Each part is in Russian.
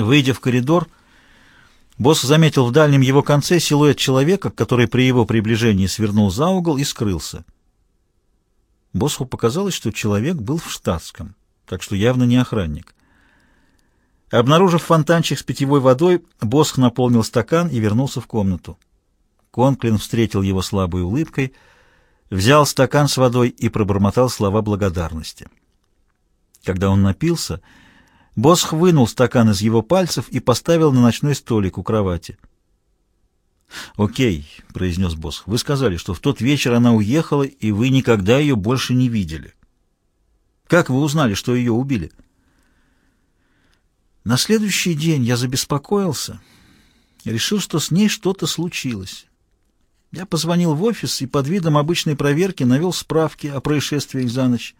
Выйдя в коридор, босс заметил в дальнем его конце силуэт человека, который при его приближении свернул за угол и скрылся. Боссу показалось, что человек был в штатском, так что явно не охранник. Обнаружив фонтанчик с питьевой водой, Босх наполнил стакан и вернулся в комнату. Конклин встретил его слабой улыбкой, взял стакан с водой и пробормотал слова благодарности. Когда он напился, Босх вынул стакан из его пальцев и поставил на ночной столик у кровати. «Окей», — произнес Босх, — «вы сказали, что в тот вечер она уехала, и вы никогда ее больше не видели. Как вы узнали, что ее убили?» На следующий день я забеспокоился и решил, что с ней что-то случилось. Я позвонил в офис и под видом обычной проверки навел справки о происшествиях за ночь.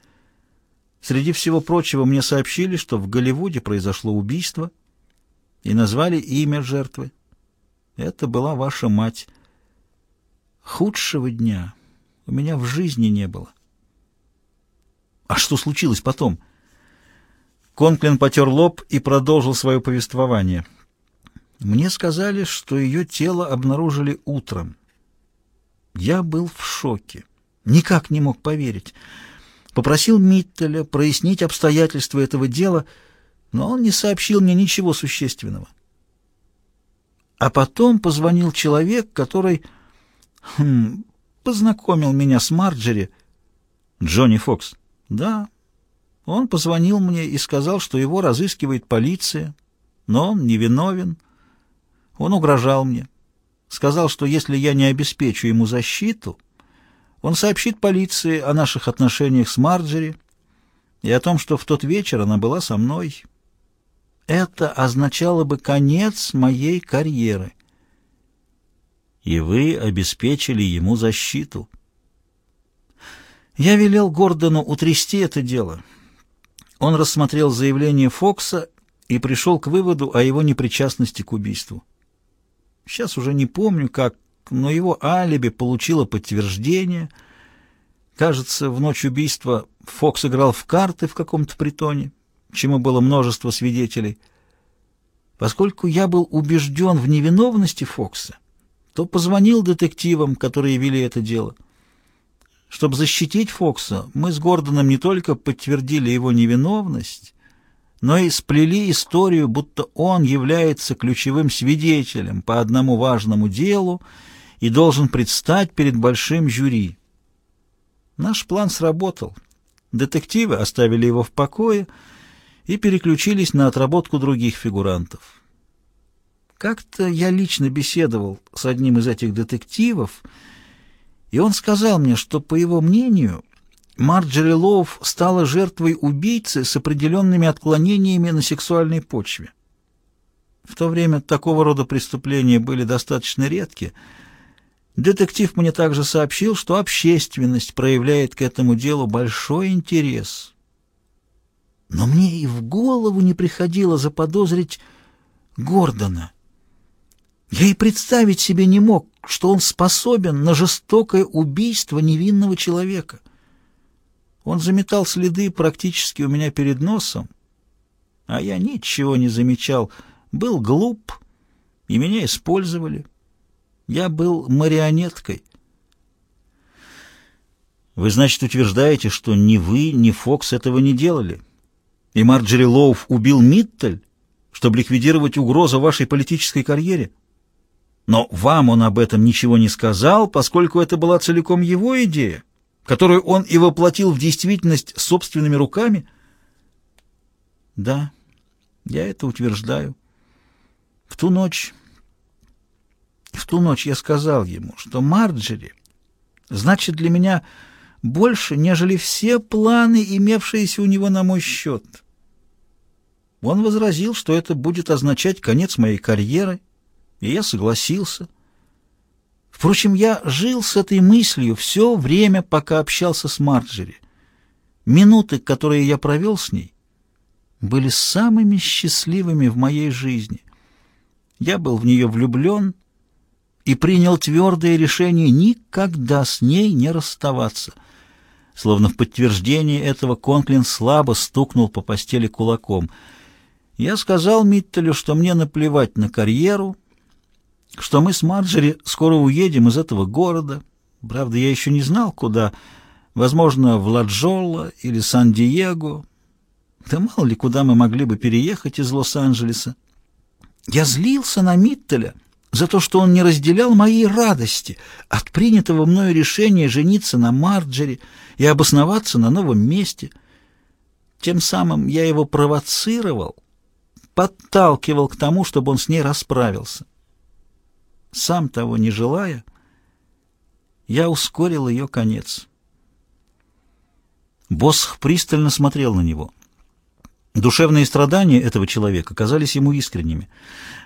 Среди всего прочего мне сообщили, что в Голливуде произошло убийство, и назвали имя жертвы. Это была ваша мать. Худшего дня у меня в жизни не было. А что случилось потом? Конклин потер лоб и продолжил свое повествование. Мне сказали, что ее тело обнаружили утром. Я был в шоке. Никак не мог поверить. Попросил Миттеля прояснить обстоятельства этого дела, но он не сообщил мне ничего существенного. А потом позвонил человек, который хм, познакомил меня с Марджери. Джонни Фокс. Да, он позвонил мне и сказал, что его разыскивает полиция, но он невиновен. Он угрожал мне. Сказал, что если я не обеспечу ему защиту, он сообщит полиции о наших отношениях с Марджери и о том, что в тот вечер она была со мной. Это означало бы конец моей карьеры. И вы обеспечили ему защиту. Я велел Гордону утрясти это дело. Он рассмотрел заявление Фокса и пришел к выводу о его непричастности к убийству. Сейчас уже не помню, как, но его алиби получило подтверждение. Кажется, в ночь убийства Фокс играл в карты в каком-то притоне, чему было множество свидетелей. Поскольку я был убежден в невиновности Фокса, то позвонил детективам, которые вели это дело. Чтобы защитить Фокса, мы с Гордоном не только подтвердили его невиновность, но и сплели историю, будто он является ключевым свидетелем по одному важному делу и должен предстать перед большим жюри. Наш план сработал. Детективы оставили его в покое и переключились на отработку других фигурантов. Как-то я лично беседовал с одним из этих детективов, и он сказал мне, что, по его мнению, Марджери Лоуф стала жертвой убийцы с определенными отклонениями на сексуальной почве. В то время такого рода преступления были достаточно редки. Детектив мне также сообщил, что общественность проявляет к этому делу большой интерес. Но мне и в голову не приходило заподозрить Гордона. Я и представить себе не мог, что он способен на жестокое убийство невинного человека. Он заметал следы практически у меня перед носом, а я ничего не замечал, был глуп, и меня использовали. Я был марионеткой. Вы, значит, утверждаете, что ни вы, ни Фокс этого не делали? И Марджери Лоуф убил Миттель, чтобы ликвидировать угрозу вашей политической карьере? Но вам он об этом ничего не сказал, поскольку это была целиком его идея которую он и воплотил в действительность собственными руками? Да, я это утверждаю. В ту ночь... В ту ночь я сказал ему, что Марджери значит для меня больше, нежели все планы, имевшиеся у него на мой счет. Он возразил, что это будет означать конец моей карьеры, и я согласился. Впрочем, я жил с этой мыслью все время, пока общался с Марджери. Минуты, которые я провел с ней, были самыми счастливыми в моей жизни. Я был в нее влюблен и принял твердое решение никогда с ней не расставаться. Словно в подтверждение этого Конклин слабо стукнул по постели кулаком. Я сказал Миттелю, что мне наплевать на карьеру, что мы с Марджери скоро уедем из этого города. Правда, я еще не знал, куда. Возможно, в Ладжоло или Сан-Диего. Да мало ли, куда мы могли бы переехать из Лос-Анджелеса. Я злился на Миттеля за то, что он не разделял моей радости от принятого мною решения жениться на Марджери и обосноваться на новом месте. Тем самым я его провоцировал, подталкивал к тому, чтобы он с ней расправился. Сам того не желая, я ускорил ее конец. Босх пристально смотрел на него. Душевные страдания этого человека казались ему искренними.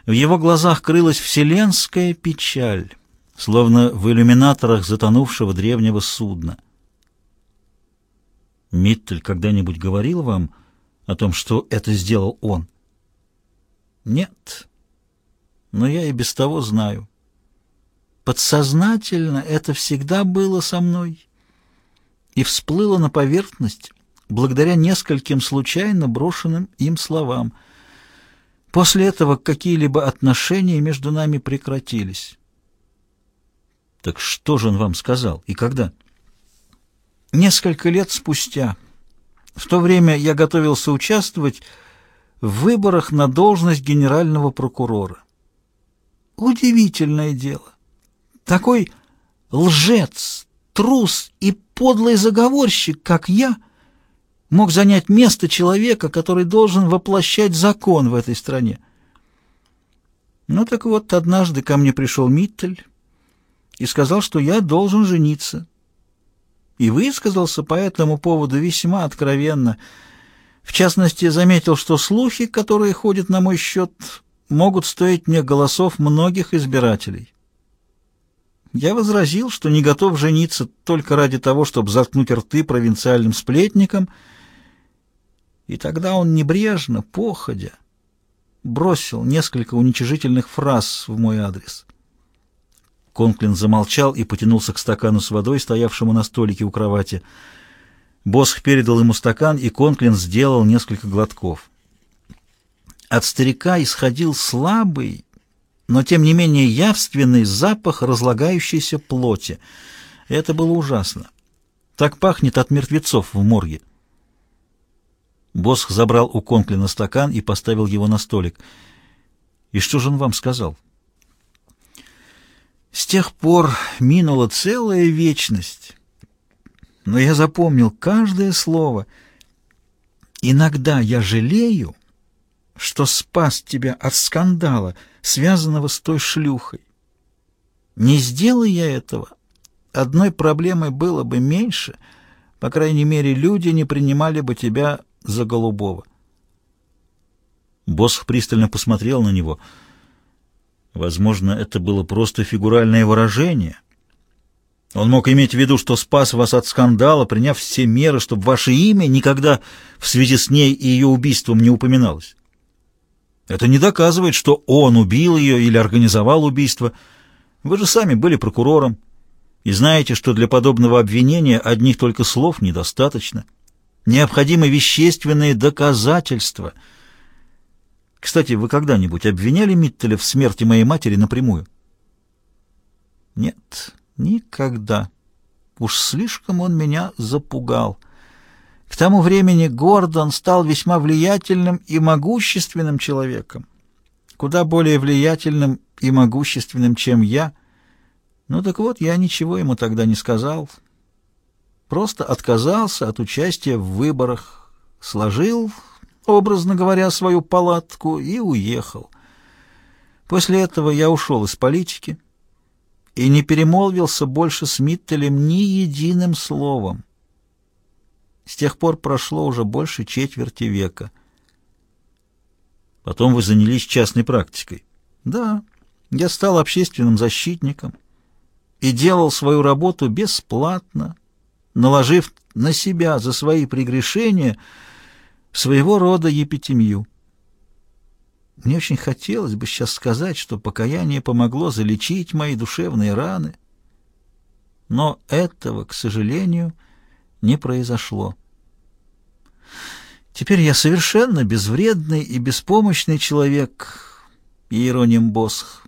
В его глазах крылась вселенская печаль, словно в иллюминаторах затонувшего древнего судна. Миттель когда-нибудь говорил вам о том, что это сделал он? Нет, но я и без того знаю. Подсознательно это всегда было со мной и всплыло на поверхность благодаря нескольким случайно брошенным им словам. После этого какие-либо отношения между нами прекратились. Так что же он вам сказал и когда? Несколько лет спустя. В то время я готовился участвовать в выборах на должность генерального прокурора. Удивительное дело. Такой лжец, трус и подлый заговорщик, как я, мог занять место человека, который должен воплощать закон в этой стране. Ну так вот, однажды ко мне пришел Миттель и сказал, что я должен жениться. И высказался по этому поводу весьма откровенно. В частности, заметил, что слухи, которые ходят на мой счет, могут стоить мне голосов многих избирателей. Я возразил, что не готов жениться только ради того, чтобы заткнуть рты провинциальным сплетникам, и тогда он небрежно, походя, бросил несколько уничижительных фраз в мой адрес. Конклин замолчал и потянулся к стакану с водой, стоявшему на столике у кровати. Босх передал ему стакан, и Конклин сделал несколько глотков. От старика исходил слабый, но тем не менее явственный запах разлагающейся плоти. Это было ужасно. Так пахнет от мертвецов в морге. Босх забрал у Конклина стакан и поставил его на столик. «И что же он вам сказал?» «С тех пор минула целая вечность, но я запомнил каждое слово. Иногда я жалею, что спас тебя от скандала, связанного с той шлюхой. Не сделай я этого, одной проблемой было бы меньше, по крайней мере, люди не принимали бы тебя за голубого. Босх пристально посмотрел на него. Возможно, это было просто фигуральное выражение. Он мог иметь в виду, что спас вас от скандала, приняв все меры, чтобы ваше имя никогда в связи с ней и ее убийством не упоминалось. Это не доказывает, что он убил ее или организовал убийство. Вы же сами были прокурором и знаете, что для подобного обвинения одних только слов недостаточно. Необходимы вещественные доказательства. Кстати, вы когда-нибудь обвиняли Миттеля в смерти моей матери напрямую? Нет, никогда. Уж слишком он меня запугал. К тому времени Гордон стал весьма влиятельным и могущественным человеком, куда более влиятельным и могущественным, чем я. Ну так вот, я ничего ему тогда не сказал, просто отказался от участия в выборах, сложил, образно говоря, свою палатку и уехал. После этого я ушел из политики и не перемолвился больше с Миттелем ни единым словом. С тех пор прошло уже больше четверти века. Потом вы занялись частной практикой. Да, я стал общественным защитником и делал свою работу бесплатно, наложив на себя за свои прегрешения своего рода епитемию. Мне очень хотелось бы сейчас сказать, что покаяние помогло залечить мои душевные раны, но этого, к сожалению, не произошло. Теперь я совершенно безвредный и беспомощный человек, Иероним Босх.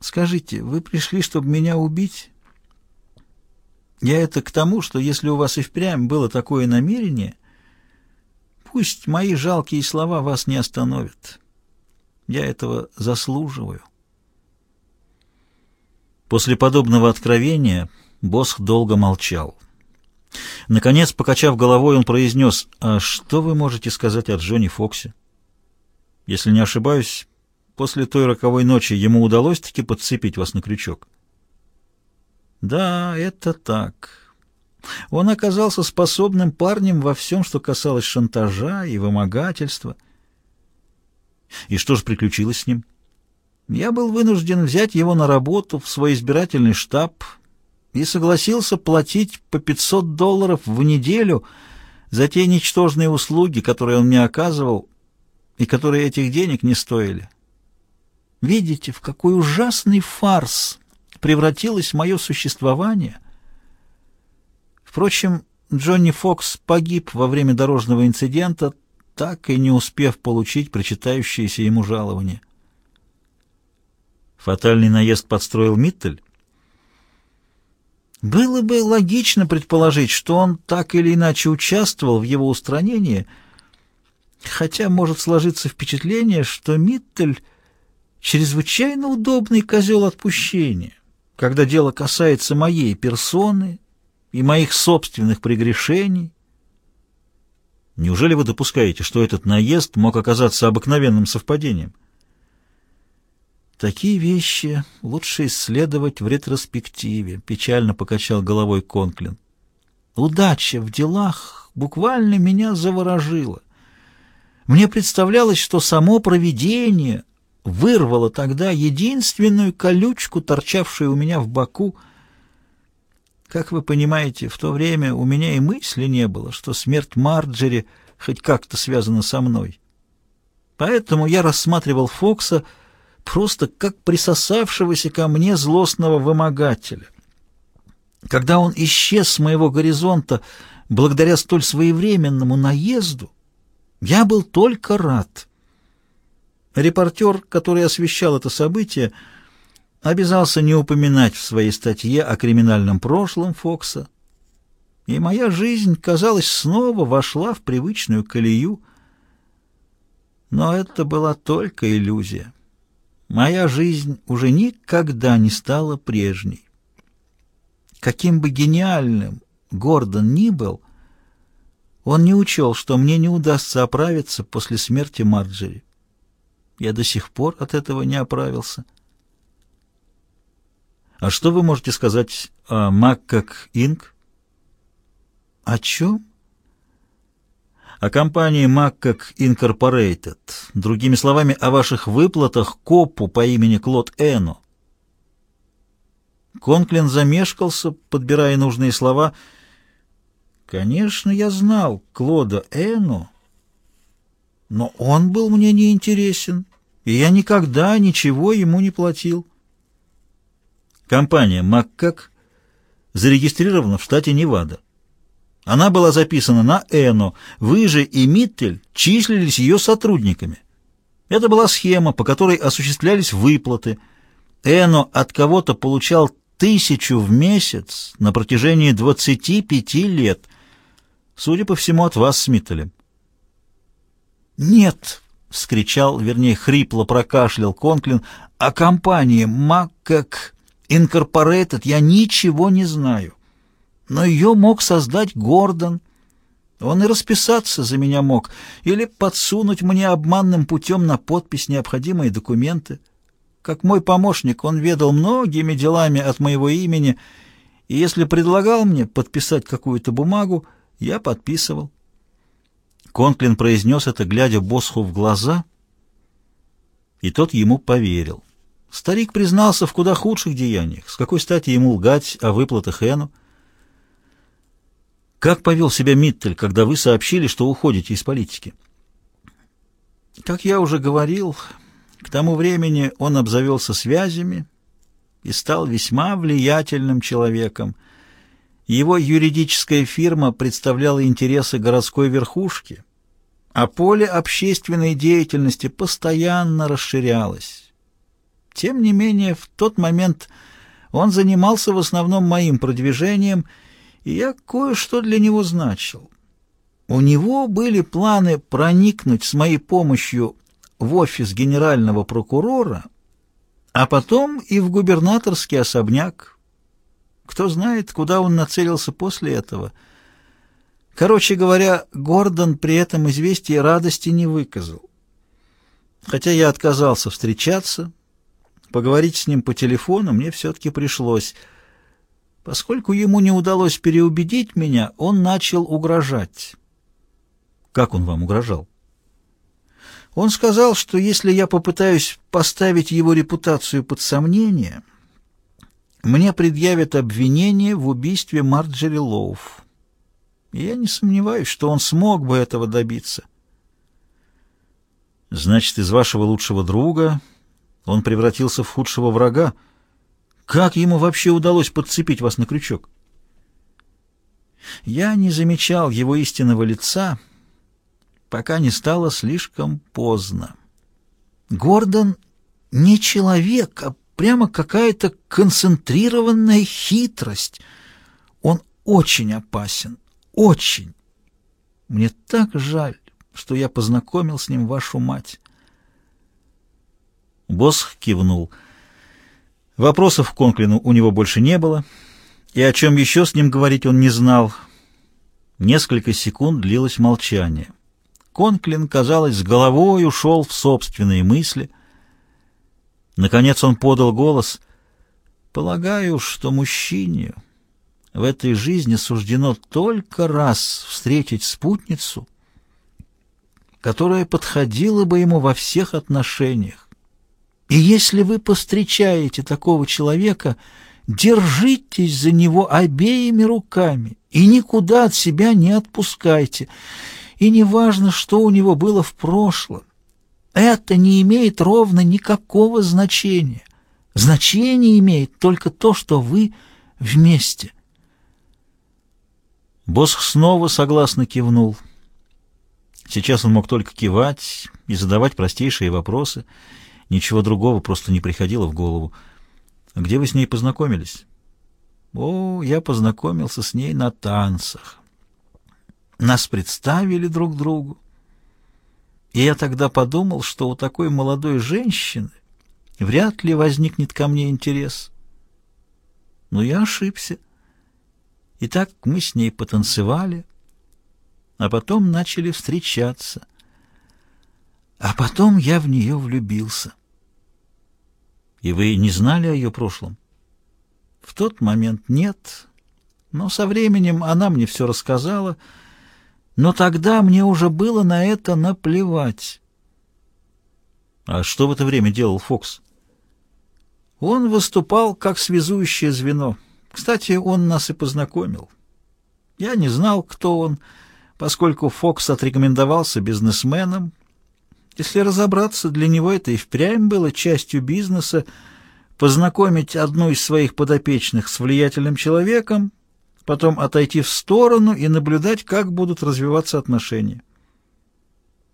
Скажите, вы пришли, чтобы меня убить? Я это к тому, что если у вас и впрямь было такое намерение, пусть мои жалкие слова вас не остановят. Я этого заслуживаю. После подобного откровения Босх долго молчал. Наконец, покачав головой, он произнес, «А что вы можете сказать о Джонни Фоксе? Если не ошибаюсь, после той роковой ночи ему удалось-таки подцепить вас на крючок». «Да, это так. Он оказался способным парнем во всем, что касалось шантажа и вымогательства». «И что же приключилось с ним?» «Я был вынужден взять его на работу в свой избирательный штаб» и согласился платить по 500 долларов в неделю за те ничтожные услуги, которые он мне оказывал, и которые этих денег не стоили. Видите, в какой ужасный фарс превратилось мое существование? Впрочем, Джонни Фокс погиб во время дорожного инцидента, так и не успев получить причитающееся ему жалование. Фатальный наезд подстроил Миттель? Было бы логично предположить, что он так или иначе участвовал в его устранении, хотя может сложиться впечатление, что Миттель — чрезвычайно удобный козел отпущения, когда дело касается моей персоны и моих собственных прегрешений. Неужели вы допускаете, что этот наезд мог оказаться обыкновенным совпадением? — Такие вещи лучше исследовать в ретроспективе, печально покачал головой Конклин. Удача в делах буквально меня заворожила. Мне представлялось, что само провидение вырвало тогда единственную колючку, торчавшую у меня в боку. Как вы понимаете, в то время у меня и мысли не было, что смерть Марджери хоть как-то связана со мной. Поэтому я рассматривал Фокса просто как присосавшегося ко мне злостного вымогателя. Когда он исчез с моего горизонта благодаря столь своевременному наезду, я был только рад. Репортер, который освещал это событие, обязался не упоминать в своей статье о криминальном прошлом Фокса, и моя жизнь, казалось, снова вошла в привычную колею. Но это была только иллюзия. Моя жизнь уже никогда не стала прежней. Каким бы гениальным Гордон ни был, он не учел, что мне не удастся оправиться после смерти Марджери. Я до сих пор от этого не оправился. А что вы можете сказать о Маккак Инк? О чем? О компании Маккак Incorporated, другими словами, о ваших выплатах копу по имени Клод Эно. Конклин замешкался, подбирая нужные слова. Конечно, я знал Клода Эно, но он был мне не интересен, и я никогда ничего ему не платил. Компания Маккак зарегистрирована в штате Невада. Она была записана на. Вы же и Миттель числились ее сотрудниками. Это была схема, по которой осуществлялись выплаты. Эно от кого-то получал тысячу в месяц на протяжении 25 лет. Судя по всему, от вас с Миттелем. «Нет!» — вскричал, вернее, хрипло прокашлял Конклин. «О компании Маккак Инкорпорейтед я ничего не знаю». Но ее мог создать Гордон. Он и расписаться за меня мог, или подсунуть мне обманным путем на подпись необходимые документы. Как мой помощник, он ведал многими делами от моего имени, и если предлагал мне подписать какую-то бумагу, я подписывал. Конклин произнес это, глядя Босху в глаза, и тот ему поверил. Старик признался в куда худших деяниях. С какой стати ему лгать о выплатах Эну? Как повел себя Миттель, когда вы сообщили, что уходите из политики? Как я уже говорил, к тому времени он обзавелся связями и стал весьма влиятельным человеком. Его юридическая фирма представляла интересы городской верхушки, а поле общественной деятельности постоянно расширялось. Тем не менее, в тот момент он занимался в основном моим продвижением, и я кое-что для него значил. У него были планы проникнуть с моей помощью в офис генерального прокурора, а потом и в губернаторский особняк. Кто знает, куда он нацелился после этого. Короче говоря, Гордон при этом известии радости не выказал. Хотя я отказался встречаться, поговорить с ним по телефону мне все-таки пришлось. Поскольку ему не удалось переубедить меня, он начал угрожать. Как он вам угрожал? Он сказал, что если я попытаюсь поставить его репутацию под сомнение, мне предъявят обвинение в убийстве Марджери Лоуф. И я не сомневаюсь, что он смог бы этого добиться. Значит, из вашего лучшего друга он превратился в худшего врага. Как ему вообще удалось подцепить вас на крючок? Я не замечал его истинного лица, — пока не стало слишком поздно. Гордон не человек, а прямо какая-то концентрированная хитрость. Он очень опасен, очень. Мне так жаль, что я познакомил с ним вашу мать. Босс кивнул. Вопросов к Конклину у него больше не было, и о чем еще с ним говорить он не знал. Несколько секунд длилось молчание. Конклин, казалось, с головой ушел в собственные мысли. Наконец он подал голос. «Полагаю, что мужчине в этой жизни суждено только раз встретить спутницу, которая подходила бы ему во всех отношениях. И если вы повстречаете такого человека, держитесь за него обеими руками и никуда от себя не отпускайте» и не важно, что у него было в прошлом. Это не имеет ровно никакого значения. Значение имеет только то, что вы вместе. Босх снова согласно кивнул. Сейчас он мог только кивать и задавать простейшие вопросы. Ничего другого просто не приходило в голову. «Где вы с ней познакомились?» «О, я познакомился с ней на танцах». Нас представили друг другу. И я тогда подумал, что у такой молодой женщины вряд ли возникнет ко мне интерес. Но я ошибся. И так мы с ней потанцевали, а потом начали встречаться. А потом я в нее влюбился. И вы не знали о ее прошлом? В тот момент нет, но со временем она мне все рассказала — но тогда мне уже было на это наплевать. А что в это время делал Фокс? Он выступал как связующее звено. Кстати, он нас и познакомил. Я не знал, кто он, поскольку Фокс отрекомендовался бизнесменом. Если разобраться, для него это и впрямь было частью бизнеса познакомить одну из своих подопечных с влиятельным человеком, потом отойти в сторону и наблюдать, как будут развиваться отношения.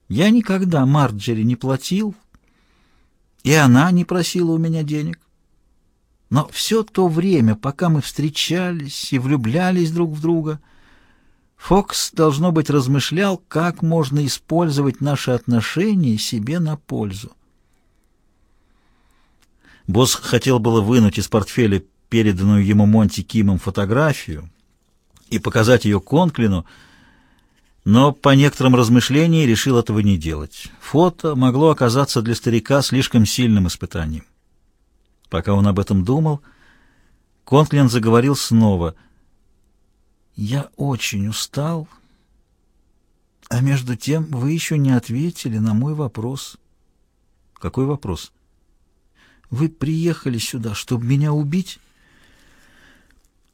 Я никогда Марджери не платил, и она не просила у меня денег. Но все то время, пока мы встречались и влюблялись друг в друга, Фокс, должно быть, размышлял, как можно использовать наши отношения себе на пользу. Босс хотел было вынуть из портфеля переданную ему Монти Кимом фотографию, и показать ее Конклину, но по некоторым размышлениям решил этого не делать. Фото могло оказаться для старика слишком сильным испытанием. Пока он об этом думал, Конклин заговорил снова. «Я очень устал, а между тем вы еще не ответили на мой вопрос». «Какой вопрос?» «Вы приехали сюда, чтобы меня убить?»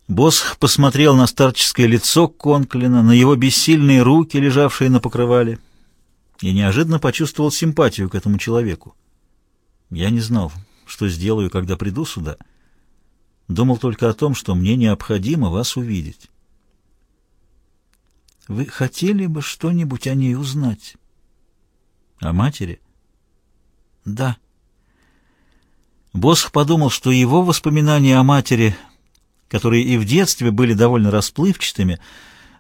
Босс посмотрел на старческое лицо Конклина, на его бессильные руки, лежавшие на покрывале, и неожиданно почувствовал симпатию к этому человеку. Я не знал, что сделаю, когда приду сюда. Думал только о том, что мне необходимо вас увидеть. Вы хотели бы что-нибудь о ней узнать? О матери? Да. Босх подумал, что его воспоминания о матери, которые и в детстве были довольно расплывчатыми,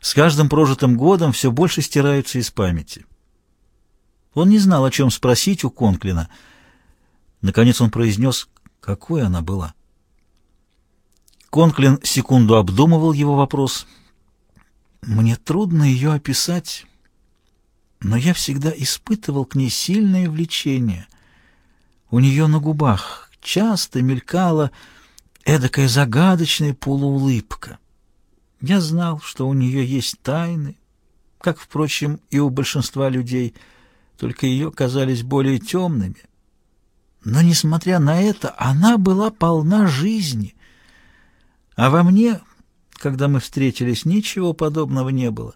с каждым прожитым годом все больше стираются из памяти. Он не знал, о чем спросить у Конклина. Наконец он произнес, какой она была. Конклин секунду обдумывал его вопрос. «Мне трудно ее описать, но я всегда испытывал к ней сильное влечение. У нее на губах часто мелькала эдакая загадочная полуулыбка. Я знал, что у нее есть тайны, как, впрочем, и у большинства людей, только ее казались более темными. Но, несмотря на это, она была полна жизни, а во мне, когда мы встретились, ничего подобного не было.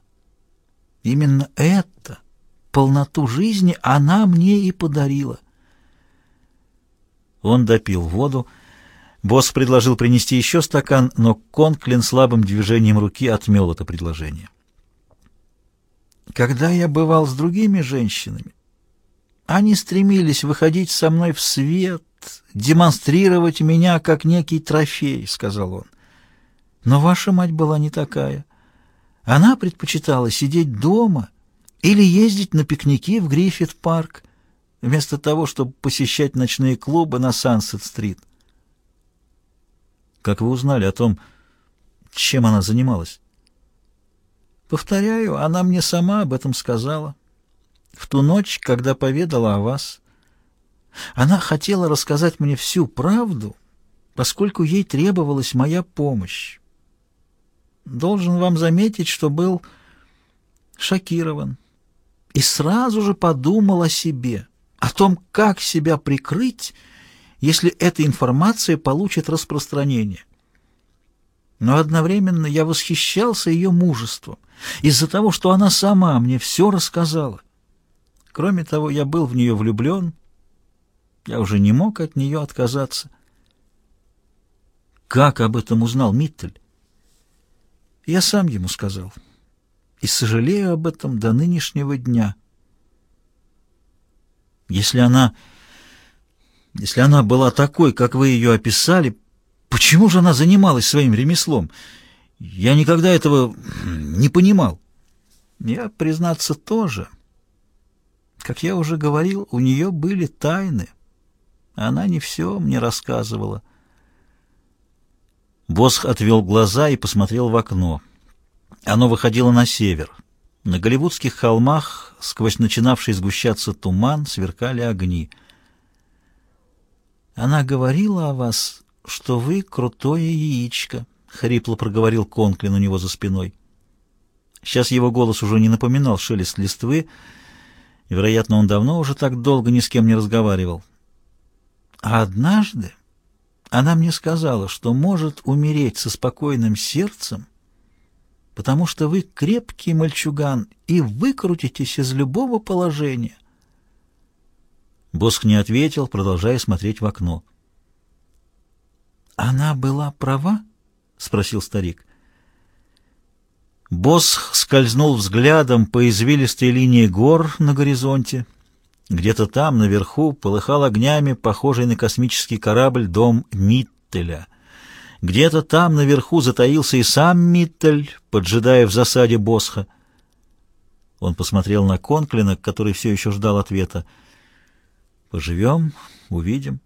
Именно это, полноту жизни, она мне и подарила. Он допил воду. Босс предложил принести еще стакан, но Конклин слабым движением руки отмел это предложение. Когда я бывал с другими женщинами, они стремились выходить со мной в свет, демонстрировать меня как некий трофей, — сказал он. Но ваша мать была не такая. Она предпочитала сидеть дома или ездить на пикники в Гриффит-парк, вместо того, чтобы посещать ночные клубы на Сансет-стрит. Как вы узнали о том, чем она занималась? Повторяю, она мне сама об этом сказала. В ту ночь, когда поведала о вас. Она хотела рассказать мне всю правду, поскольку ей требовалась моя помощь. Должен вам заметить, что был шокирован и сразу же подумал о себе, о том, как себя прикрыть, если эта информация получит распространение. Но одновременно я восхищался ее мужеством из-за того, что она сама мне все рассказала. Кроме того, я был в нее влюблен, я уже не мог от нее отказаться. Как об этом узнал Миттель? Я сам ему сказал. И сожалею об этом до нынешнего дня. Если она... Если она была такой, как вы ее описали, почему же она занималась своим ремеслом? Я никогда этого не понимал. Я, признаться, тоже. Как я уже говорил, у нее были тайны. Она не все мне рассказывала. Босх отвел глаза и посмотрел в окно. Оно выходило на север. На голливудских холмах, сквозь начинавший сгущаться туман, сверкали огни. «Она говорила о вас, что вы крутое яичко», — хрипло проговорил Конклин у него за спиной. Сейчас его голос уже не напоминал шелест листвы, вероятно, он давно уже так долго ни с кем не разговаривал. А однажды она мне сказала, что может умереть со спокойным сердцем, потому что вы крепкий мальчуган и выкрутитесь из любого положения. Боск не ответил, продолжая смотреть в окно. «Она была права?» — спросил старик. Босх скользнул взглядом по извилистой линии гор на горизонте — где-то там, наверху, полыхал огнями, похожий на космический корабль, дом Миттеля. Где-то там, наверху, затаился и сам Миттель, поджидая в засаде Босха. Он посмотрел на Конклина, который все еще ждал ответа. «Поживем, увидим».